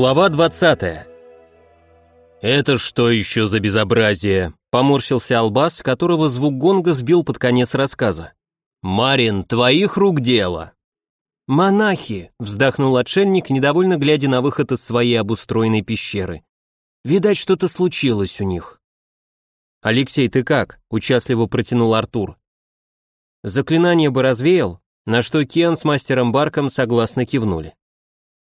Глава 20. «Это что еще за безобразие?» — поморщился Албас, которого звук гонга сбил под конец рассказа. «Марин, твоих рук дело!» «Монахи!» — вздохнул отшельник, недовольно глядя на выход из своей обустроенной пещеры. «Видать, что-то случилось у них». «Алексей, ты как?» — участливо протянул Артур. Заклинание бы развеял, на что Кен с мастером Барком согласно кивнули.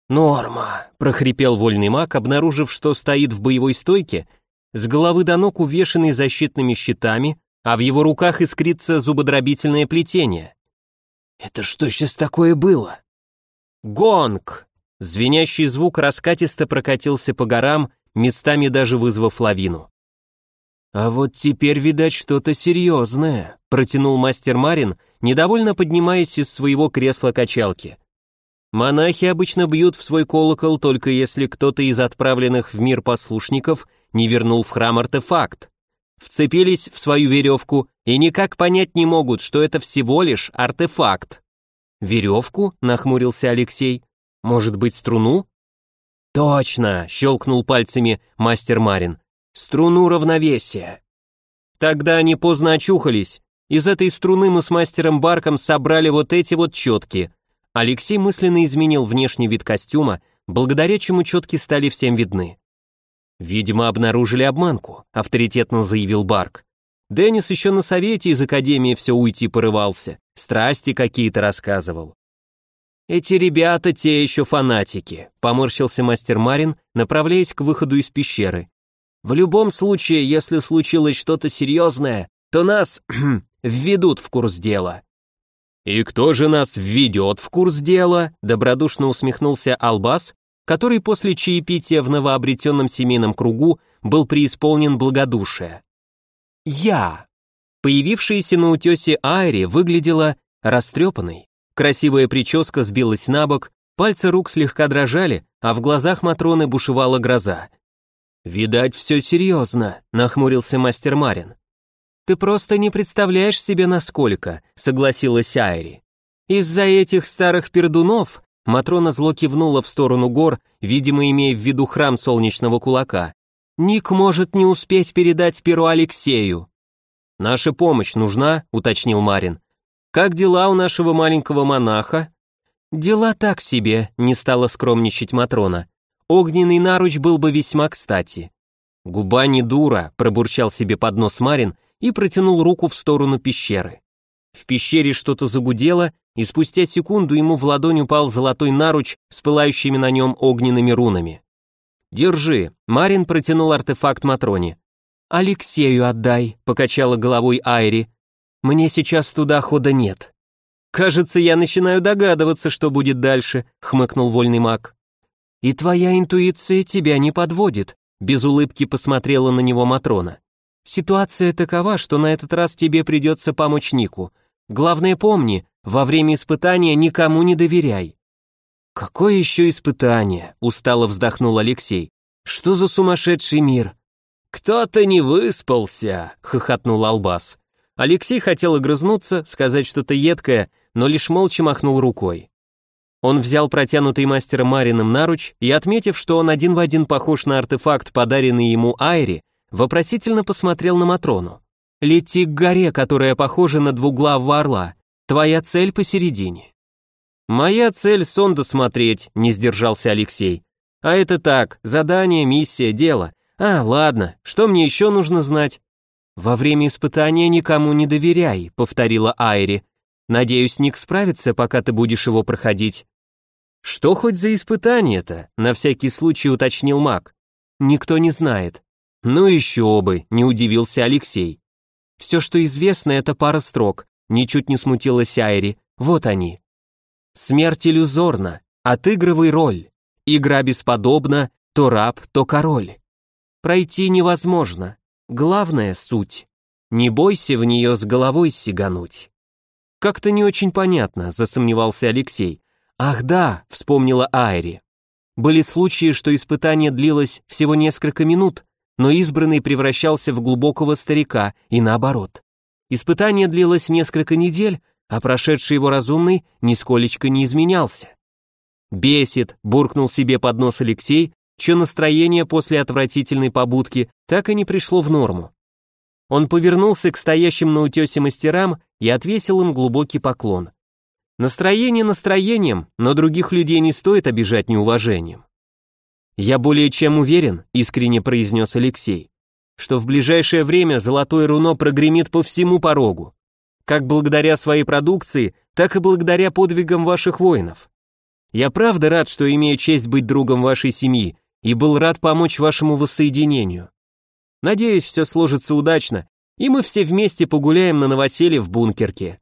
«Норма», — прохрипел вольный маг, обнаружив, что стоит в боевой стойке, с головы до ног увешанный защитными щитами, а в его руках искрится зубодробительное плетение. «Это что сейчас такое было?» «Гонг!» Звенящий звук раскатисто прокатился по горам, местами даже вызвав лавину. «А вот теперь, видать, что-то серьезное», — протянул мастер Марин, недовольно поднимаясь из своего кресла-качалки. Монахи обычно бьют в свой колокол только если кто-то из отправленных в мир послушников не вернул в храм артефакт. Вцепились в свою веревку и никак понять не могут, что это всего лишь артефакт. «Веревку?» — нахмурился Алексей. «Может быть, струну?» «Точно!» — щелкнул пальцами мастер Марин. «Струну равновесия». Тогда они поздно очухались. Из этой струны мы с мастером Барком собрали вот эти вот четки — Алексей мысленно изменил внешний вид костюма, благодаря чему четки стали всем видны. «Видимо, обнаружили обманку», — авторитетно заявил Барк. Деннис еще на совете из академии все уйти порывался, страсти какие-то рассказывал. «Эти ребята те еще фанатики», — поморщился мастер Марин, направляясь к выходу из пещеры. «В любом случае, если случилось что-то серьезное, то нас введут в курс дела». «И кто же нас введет в курс дела?» – добродушно усмехнулся Албас, который после чаепития в новообретенном семейном кругу был преисполнен благодушия. «Я!» Появившаяся на утесе Айри выглядела растрепанной. Красивая прическа сбилась на бок, пальцы рук слегка дрожали, а в глазах Матроны бушевала гроза. «Видать, все серьезно», — нахмурился мастер Марин. «Ты просто не представляешь себе, насколько», — согласилась Айри. «Из-за этих старых пердунов...» Матрона зло кивнула в сторону гор, видимо, имея в виду храм солнечного кулака. «Ник может не успеть передать перу Алексею». «Наша помощь нужна?» — уточнил Марин. «Как дела у нашего маленького монаха?» «Дела так себе», — не стала скромничать Матрона. «Огненный наруч был бы весьма кстати». «Губа не дура», — пробурчал себе под нос Марин и протянул руку в сторону пещеры. В пещере что-то загудело, и спустя секунду ему в ладонь упал золотой наруч с пылающими на нем огненными рунами. «Держи», — Марин протянул артефакт Матроне. «Алексею отдай», — покачала головой Айри. «Мне сейчас туда хода нет». «Кажется, я начинаю догадываться, что будет дальше», — хмыкнул вольный маг. «И твоя интуиция тебя не подводит», — без улыбки посмотрела на него Матрона. Ситуация такова, что на этот раз тебе придется помочь Нику. Главное помни, во время испытания никому не доверяй». «Какое еще испытание?» – устало вздохнул Алексей. «Что за сумасшедший мир?» «Кто-то не выспался», – хохотнул Албас. Алексей хотел огрызнуться, сказать что-то едкое, но лишь молча махнул рукой. Он взял протянутый мастером Марином наруч и, отметив, что он один в один похож на артефакт, подаренный ему Айри, Вопросительно посмотрел на Матрону. «Лети к горе, которая похожа на двуглавого орла. Твоя цель посередине». «Моя цель сон досмотреть», — не сдержался Алексей. «А это так, задание, миссия, дело. А, ладно, что мне еще нужно знать?» «Во время испытания никому не доверяй», — повторила Айри. «Надеюсь, Ник справится, пока ты будешь его проходить». «Что хоть за испытание-то?» — на всякий случай уточнил маг. «Никто не знает. Ну еще бы, не удивился Алексей. Все, что известно, это пара строк. Ничуть не смутилась Айри. Вот они. Смерть иллюзорна, отыгрывай роль. Игра бесподобна, то раб, то король. Пройти невозможно. Главная суть. Не бойся в нее с головой сигануть. Как-то не очень понятно, засомневался Алексей. Ах да, вспомнила Айри. Были случаи, что испытание длилось всего несколько минут, но избранный превращался в глубокого старика и наоборот. Испытание длилось несколько недель, а прошедший его разумный нисколечко не изменялся. «Бесит», — буркнул себе под нос Алексей, чье настроение после отвратительной побудки так и не пришло в норму. Он повернулся к стоящим на утесе мастерам и отвесил им глубокий поклон. Настроение настроением, но других людей не стоит обижать неуважением. «Я более чем уверен», — искренне произнес Алексей, «что в ближайшее время золотое руно прогремит по всему порогу, как благодаря своей продукции, так и благодаря подвигам ваших воинов. Я правда рад, что имею честь быть другом вашей семьи и был рад помочь вашему воссоединению. Надеюсь, все сложится удачно, и мы все вместе погуляем на новоселье в бункерке.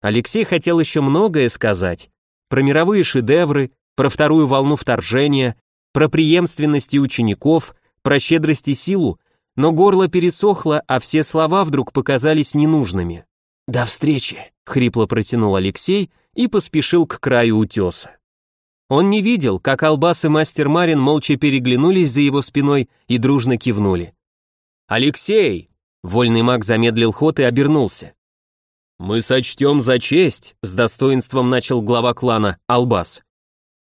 Алексей хотел еще многое сказать. Про мировые шедевры, про вторую волну вторжения, про преемственности учеников, про щедрость и силу, но горло пересохло, а все слова вдруг показались ненужными. «До встречи», — хрипло протянул Алексей и поспешил к краю утеса. Он не видел, как Албас и мастер Марин молча переглянулись за его спиной и дружно кивнули. «Алексей!» Вольный маг замедлил ход и обернулся. «Мы сочтем за честь», — с достоинством начал глава клана Албас.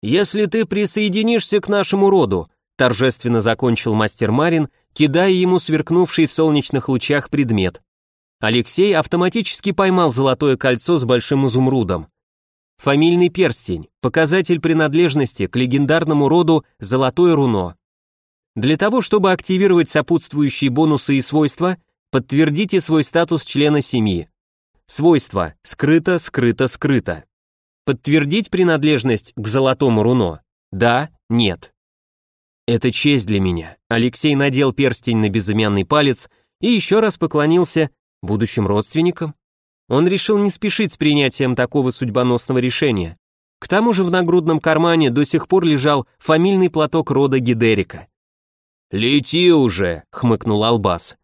«Если ты присоединишься к нашему роду», — торжественно закончил мастер Марин, кидая ему сверкнувший в солнечных лучах предмет. Алексей автоматически поймал золотое кольцо с большим изумрудом. Фамильный перстень, показатель принадлежности к легендарному роду Золотое руно. Для того, чтобы активировать сопутствующие бонусы и свойства, подтвердите свой статус члена семьи. Свойства скрыто, скрыто, скрыто. Подтвердить принадлежность к золотому руно? Да, нет. Это честь для меня. Алексей надел перстень на безымянный палец и еще раз поклонился будущим родственникам. Он решил не спешить с принятием такого судьбоносного решения. К тому же в нагрудном кармане до сих пор лежал фамильный платок рода Гидерика. «Лети уже!» — хмыкнул Албас.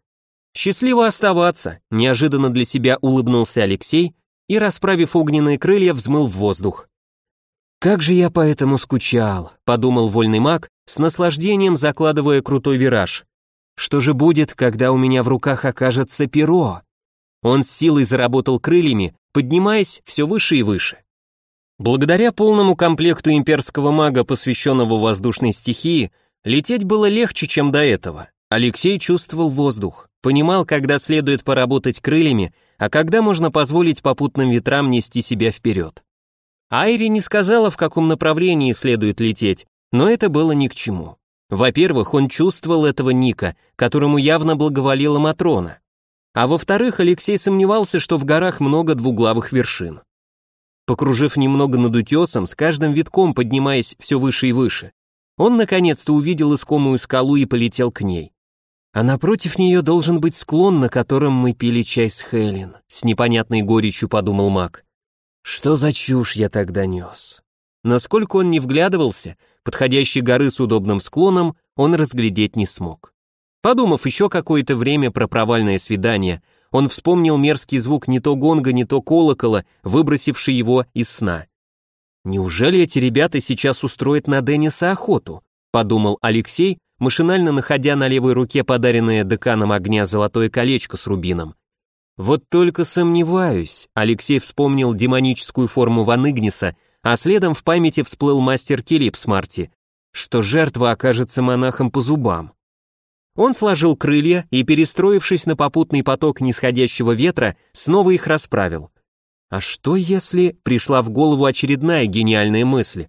«Счастливо оставаться!» — неожиданно для себя улыбнулся Алексей и, расправив огненные крылья, взмыл в воздух. «Как же я по этому скучал!» — подумал вольный маг, с наслаждением закладывая крутой вираж. «Что же будет, когда у меня в руках окажется перо?» Он с силой заработал крыльями, поднимаясь все выше и выше. Благодаря полному комплекту имперского мага, посвященного воздушной стихии, Лететь было легче, чем до этого. Алексей чувствовал воздух, понимал, когда следует поработать крыльями, а когда можно позволить попутным ветрам нести себя вперед. Айри не сказала, в каком направлении следует лететь, но это было ни к чему. Во-первых, он чувствовал этого Ника, которому явно благоволила Матрона. А во-вторых, Алексей сомневался, что в горах много двуглавых вершин. Покружив немного над утесом, с каждым витком поднимаясь все выше и выше, он наконец-то увидел искомую скалу и полетел к ней. А напротив нее должен быть склон, на котором мы пили чай с Хелен, с непонятной горечью подумал маг. Что за чушь я тогда нес? Насколько он не вглядывался, подходящей горы с удобным склоном он разглядеть не смог. Подумав еще какое-то время про провальное свидание, он вспомнил мерзкий звук не то гонга, не то колокола, выбросивший его из сна. Неужели эти ребята сейчас устроят на Денниса охоту? Подумал Алексей, машинально находя на левой руке подаренное деканом огня золотое колечко с рубином. Вот только сомневаюсь, Алексей вспомнил демоническую форму Ван Игниса, а следом в памяти всплыл мастер Килип Марти, что жертва окажется монахом по зубам. Он сложил крылья и, перестроившись на попутный поток нисходящего ветра, снова их расправил. А что если... Пришла в голову очередная гениальная мысль.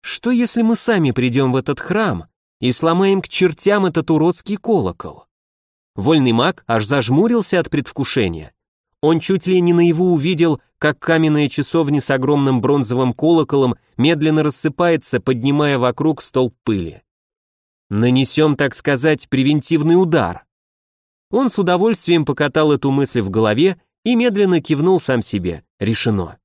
Что если мы сами придем в этот храм и сломаем к чертям этот уродский колокол? Вольный маг аж зажмурился от предвкушения. Он чуть ли не наяву увидел, как каменная часовня с огромным бронзовым колоколом медленно рассыпается, поднимая вокруг столб пыли. Нанесем, так сказать, превентивный удар. Он с удовольствием покатал эту мысль в голове и медленно кивнул сам себе. Решено.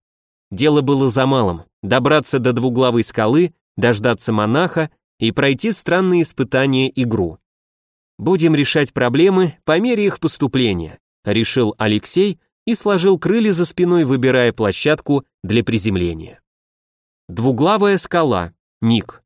Дело было за малым — добраться до двуглавой скалы, дождаться монаха и пройти странные испытания игру. Будем решать проблемы по мере их поступления, решил Алексей и сложил крылья за спиной, выбирая площадку для приземления. Двуглавая скала. Ник.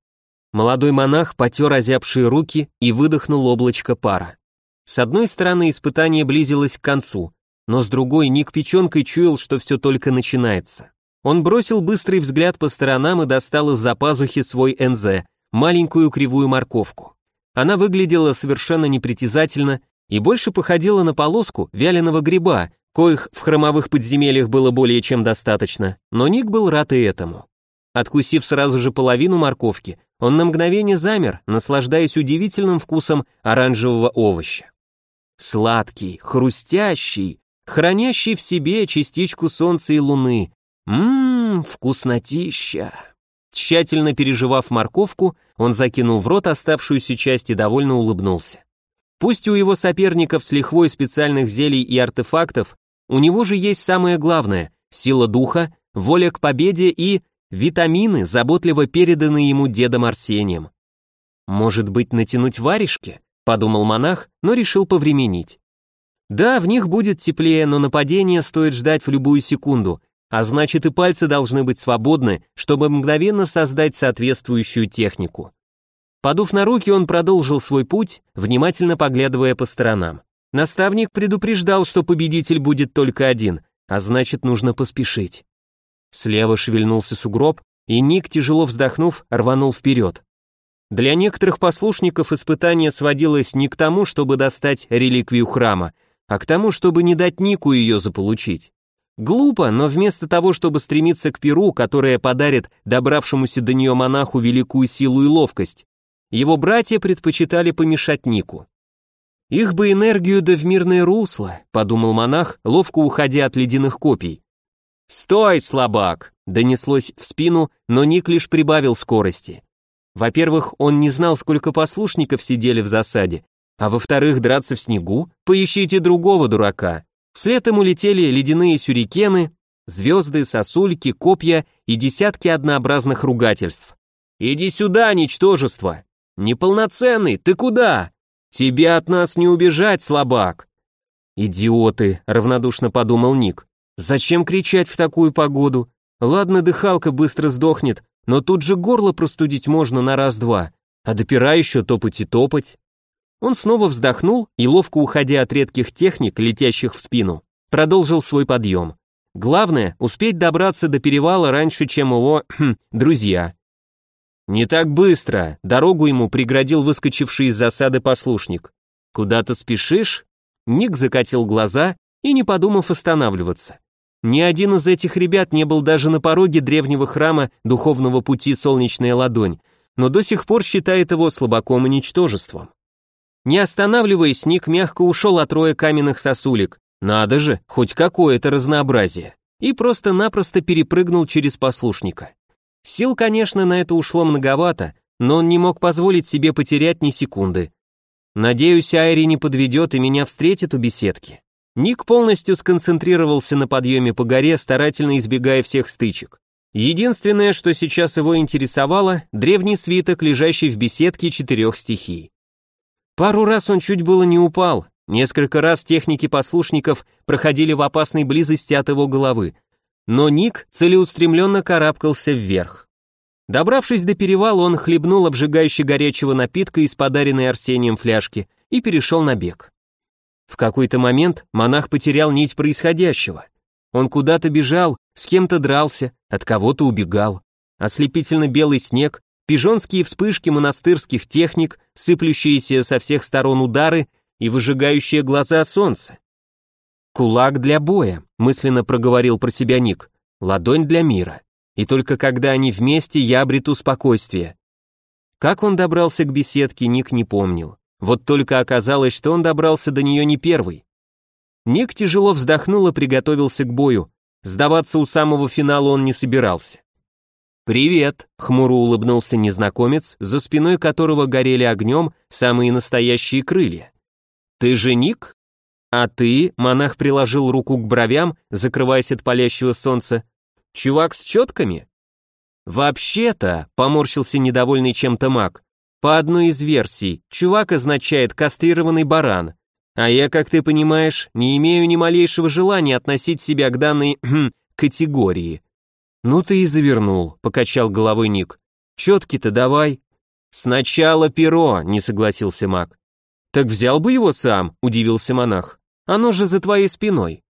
Молодой монах потер озябшие руки и выдохнул облачко пара. С одной стороны, испытание близилось к концу, но с другой Ник печенкой чуял, что все только начинается. Он бросил быстрый взгляд по сторонам и достал из-за пазухи свой НЗ, маленькую кривую морковку. Она выглядела совершенно непритязательно и больше походила на полоску вяленого гриба, коих в хромовых подземельях было более чем достаточно, но Ник был рад и этому. Откусив сразу же половину морковки, он на мгновение замер, наслаждаясь удивительным вкусом оранжевого овоща. Сладкий, хрустящий, хранящий в себе частичку солнца и луны. Ммм, вкуснотища. Тщательно переживав морковку, он закинул в рот оставшуюся часть и довольно улыбнулся. Пусть у его соперников с лихвой специальных зелий и артефактов, у него же есть самое главное – сила духа, воля к победе и витамины, заботливо переданные ему дедом Арсением. Может быть, натянуть варежки? подумал монах, но решил повременить. Да, в них будет теплее, но нападение стоит ждать в любую секунду, а значит и пальцы должны быть свободны, чтобы мгновенно создать соответствующую технику. Подув на руки, он продолжил свой путь, внимательно поглядывая по сторонам. Наставник предупреждал, что победитель будет только один, а значит нужно поспешить. Слева шевельнулся сугроб, и Ник, тяжело вздохнув, рванул вперед. Для некоторых послушников испытание сводилось не к тому, чтобы достать реликвию храма, а к тому, чтобы не дать Нику ее заполучить. Глупо, но вместо того, чтобы стремиться к перу, которое подарит добравшемуся до нее монаху великую силу и ловкость, его братья предпочитали помешать Нику. Их бы энергию да в мирное русло, подумал монах, ловко уходя от ледяных копий. «Стой, слабак!» — донеслось в спину, но Ник лишь прибавил скорости. Во-первых, он не знал, сколько послушников сидели в засаде, а во-вторых, драться в снегу? Поищите другого дурака. Вслед ему летели ледяные сюрикены, звезды, сосульки, копья и десятки однообразных ругательств. «Иди сюда, ничтожество!» «Неполноценный, ты куда?» «Тебе от нас не убежать, слабак!» «Идиоты!» — равнодушно подумал Ник. «Зачем кричать в такую погоду? Ладно, дыхалка быстро сдохнет, но тут же горло простудить можно на раз-два, а допира еще топать и топать. Он снова вздохнул и, ловко уходя от редких техник, летящих в спину, продолжил свой подъем. Главное, успеть добраться до перевала раньше, чем его хм, друзья. Не так быстро, дорогу ему преградил выскочивший из засады послушник. Куда ты спешишь? Ник закатил глаза и, не подумав останавливаться. Ни один из этих ребят не был даже на пороге древнего храма духовного пути Солнечная ладонь, но до сих пор считает его слабаком и ничтожеством. Не останавливаясь, Ник мягко ушел от роя каменных сосулек. Надо же, хоть какое-то разнообразие. И просто-напросто перепрыгнул через послушника. Сил, конечно, на это ушло многовато, но он не мог позволить себе потерять ни секунды. Надеюсь, Айри не подведет и меня встретит у беседки. Ник полностью сконцентрировался на подъеме по горе, старательно избегая всех стычек. Единственное, что сейчас его интересовало, древний свиток, лежащий в беседке четырех стихий. Пару раз он чуть было не упал, несколько раз техники послушников проходили в опасной близости от его головы, но Ник целеустремленно карабкался вверх. Добравшись до перевала, он хлебнул обжигающий горячего напитка из подаренной Арсением фляжки и перешел на бег. В какой-то момент монах потерял нить происходящего. Он куда-то бежал, с кем-то дрался, от кого-то убегал. Ослепительно белый снег, пижонские вспышки монастырских техник, сыплющиеся со всех сторон удары и выжигающие глаза солнце. «Кулак для боя», — мысленно проговорил про себя Ник, «ладонь для мира. И только когда они вместе, я обрету спокойствие». Как он добрался к беседке, Ник не помнил. Вот только оказалось, что он добрался до нее не первый. Ник тяжело вздохнул и приготовился к бою. Сдаваться у самого финала он не собирался. «Привет», — хмуро улыбнулся незнакомец, за спиной которого горели огнем самые настоящие крылья. «Ты же Ник?» «А ты?» — монах приложил руку к бровям, закрываясь от палящего солнца. «Чувак с четками?» «Вообще-то», — поморщился недовольный чем-то маг, по одной из версий, чувак означает кастрированный баран. А я, как ты понимаешь, не имею ни малейшего желания относить себя к данной категории. Ну ты и завернул, покачал головой Ник. Четки-то давай. Сначала перо, не согласился маг. Так взял бы его сам, удивился монах. Оно же за твоей спиной.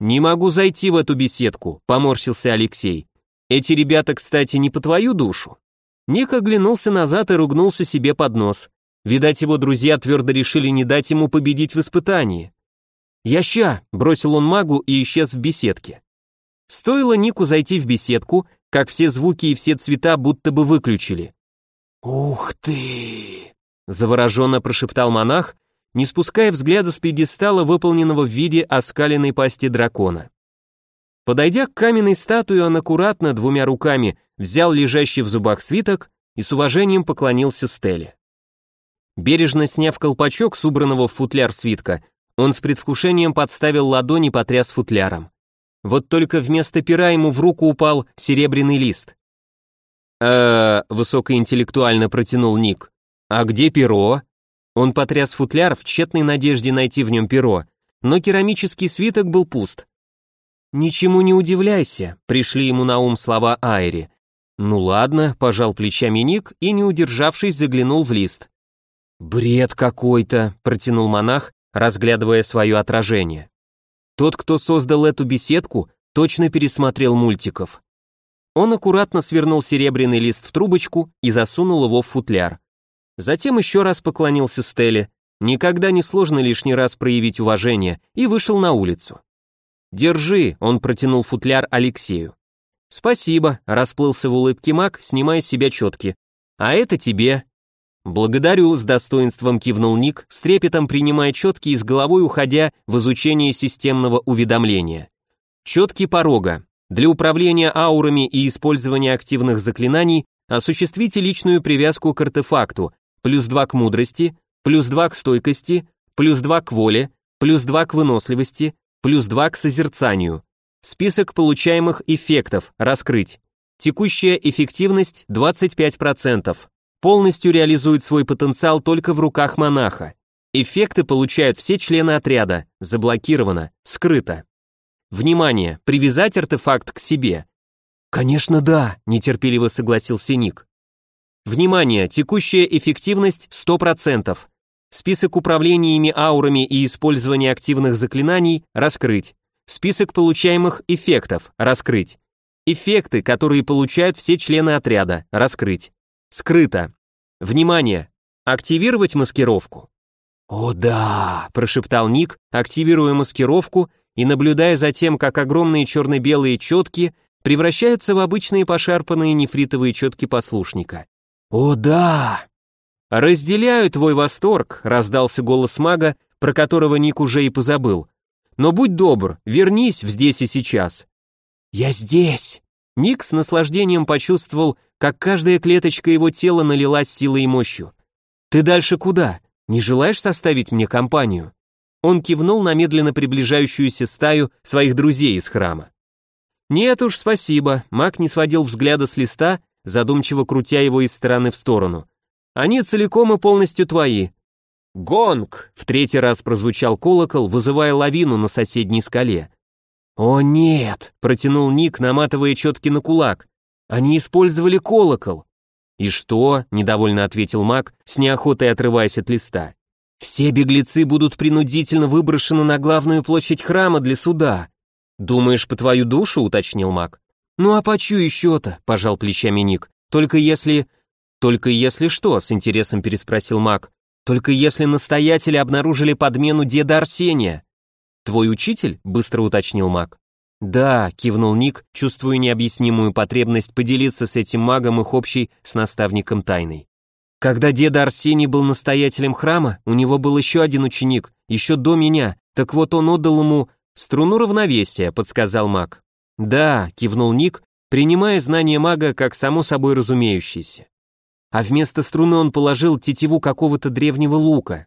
Не могу зайти в эту беседку, поморщился Алексей. Эти ребята, кстати, не по твою душу. Ник оглянулся назад и ругнулся себе под нос. Видать, его друзья твердо решили не дать ему победить в испытании. «Яща!» — бросил он магу и исчез в беседке. Стоило Нику зайти в беседку, как все звуки и все цвета будто бы выключили. «Ух ты!» — завороженно прошептал монах, не спуская взгляда с пьедестала, выполненного в виде оскаленной пасти дракона. Подойдя к каменной статуе, он аккуратно двумя руками взял лежащий в зубах свиток и с уважением поклонился Стелле. Бережно сняв колпачок с убранного в футляр свитка, он с предвкушением подставил ладони потряс футляром. Вот только вместо пера ему в руку упал серебряный лист. э высокоинтеллектуально протянул Ник. «А где перо?» Он потряс футляр в тщетной надежде найти в нем перо, но керамический свиток был пуст. «Ничему не удивляйся», — пришли ему на ум слова Айри. «Ну ладно», — пожал плечами Ник и, не удержавшись, заглянул в лист. «Бред какой-то», — протянул монах, разглядывая свое отражение. Тот, кто создал эту беседку, точно пересмотрел мультиков. Он аккуратно свернул серебряный лист в трубочку и засунул его в футляр. Затем еще раз поклонился Стелле, никогда не сложно лишний раз проявить уважение, и вышел на улицу. «Держи», — он протянул футляр Алексею. «Спасибо», — расплылся в улыбке маг, снимая с себя четки. «А это тебе». «Благодарю», — с достоинством кивнул Ник, с трепетом принимая четки и с головой уходя в изучение системного уведомления. Четки порога. Для управления аурами и использования активных заклинаний осуществите личную привязку к артефакту, плюс 2 к мудрости, плюс 2 к стойкости, плюс 2 к воле, плюс 2 к выносливости, плюс 2 к созерцанию. Список получаемых эффектов раскрыть. Текущая эффективность 25%. Полностью реализует свой потенциал только в руках монаха. Эффекты получают все члены отряда. Заблокировано, скрыто. Внимание, привязать артефакт к себе. Конечно, да, нетерпеливо согласился Ник. Внимание, текущая эффективность 100%. Список управлениями аурами и использования активных заклинаний раскрыть. Список получаемых эффектов раскрыть. Эффекты, которые получают все члены отряда, раскрыть. Скрыто. Внимание! Активировать маскировку. «О да!» – прошептал Ник, активируя маскировку и наблюдая за тем, как огромные черно-белые четки превращаются в обычные пошарпанные нефритовые четки послушника. «О да!» «Разделяю твой восторг», — раздался голос мага, про которого Ник уже и позабыл. Но будь добр, вернись в здесь и сейчас. Я здесь. Ник с наслаждением почувствовал, как каждая клеточка его тела налилась силой и мощью. Ты дальше куда? Не желаешь составить мне компанию? Он кивнул на медленно приближающуюся стаю своих друзей из храма. Нет уж, спасибо. Маг не сводил взгляда с листа, задумчиво крутя его из стороны в сторону. Они целиком и полностью твои. «Гонг!» — в третий раз прозвучал колокол, вызывая лавину на соседней скале. «О нет!» — протянул Ник, наматывая четки на кулак. «Они использовали колокол!» «И что?» — недовольно ответил маг, с неохотой отрываясь от листа. «Все беглецы будут принудительно выброшены на главную площадь храма для суда». «Думаешь, по твою душу?» — уточнил маг. «Ну а почу еще-то?» — пожал плечами Ник. «Только если...» «Только если что?» — с интересом переспросил маг. Только если настоятели обнаружили подмену деда Арсения. Твой учитель? быстро уточнил маг. Да, кивнул Ник, чувствуя необъяснимую потребность поделиться с этим магом их общей с наставником тайной. Когда деда Арсений был настоятелем храма, у него был еще один ученик, еще до меня, так вот он отдал ему струну равновесия, подсказал маг. Да, кивнул Ник, принимая знание мага как само собой разумеющееся а вместо струны он положил тетиву какого-то древнего лука.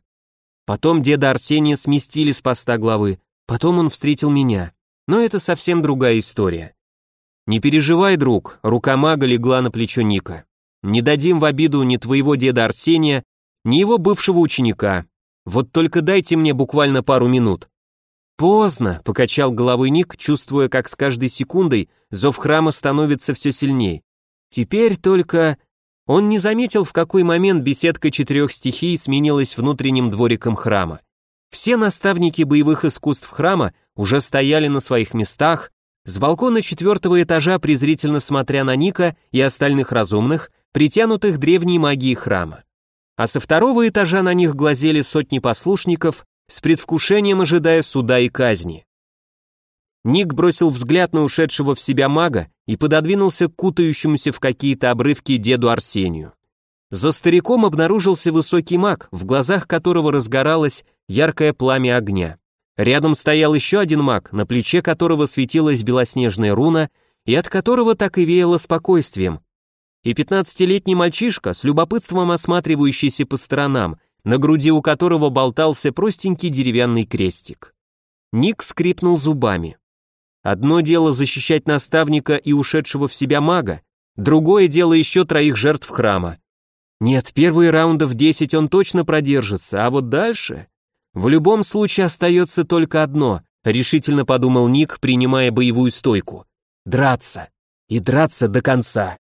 Потом деда Арсения сместили с поста главы, потом он встретил меня. Но это совсем другая история. Не переживай, друг, рука мага легла на плечо Ника. Не дадим в обиду ни твоего деда Арсения, ни его бывшего ученика. Вот только дайте мне буквально пару минут. Поздно, покачал головой Ник, чувствуя, как с каждой секундой зов храма становится все сильнее. Теперь только он не заметил, в какой момент беседка четырех стихий сменилась внутренним двориком храма. Все наставники боевых искусств храма уже стояли на своих местах, с балкона четвертого этажа презрительно смотря на Ника и остальных разумных, притянутых древней магией храма. А со второго этажа на них глазели сотни послушников, с предвкушением ожидая суда и казни. Ник бросил взгляд на ушедшего в себя мага и пододвинулся к кутающемуся в какие-то обрывки деду Арсению. За стариком обнаружился высокий маг, в глазах которого разгоралось яркое пламя огня. Рядом стоял еще один маг, на плече которого светилась белоснежная руна и от которого так и веяло спокойствием. И пятнадцатилетний мальчишка, с любопытством осматривающийся по сторонам, на груди у которого болтался простенький деревянный крестик. Ник скрипнул зубами. Одно дело защищать наставника и ушедшего в себя мага, другое дело еще троих жертв храма. Нет, первые раундов десять он точно продержится, а вот дальше... В любом случае остается только одно, решительно подумал Ник, принимая боевую стойку. Драться. И драться до конца.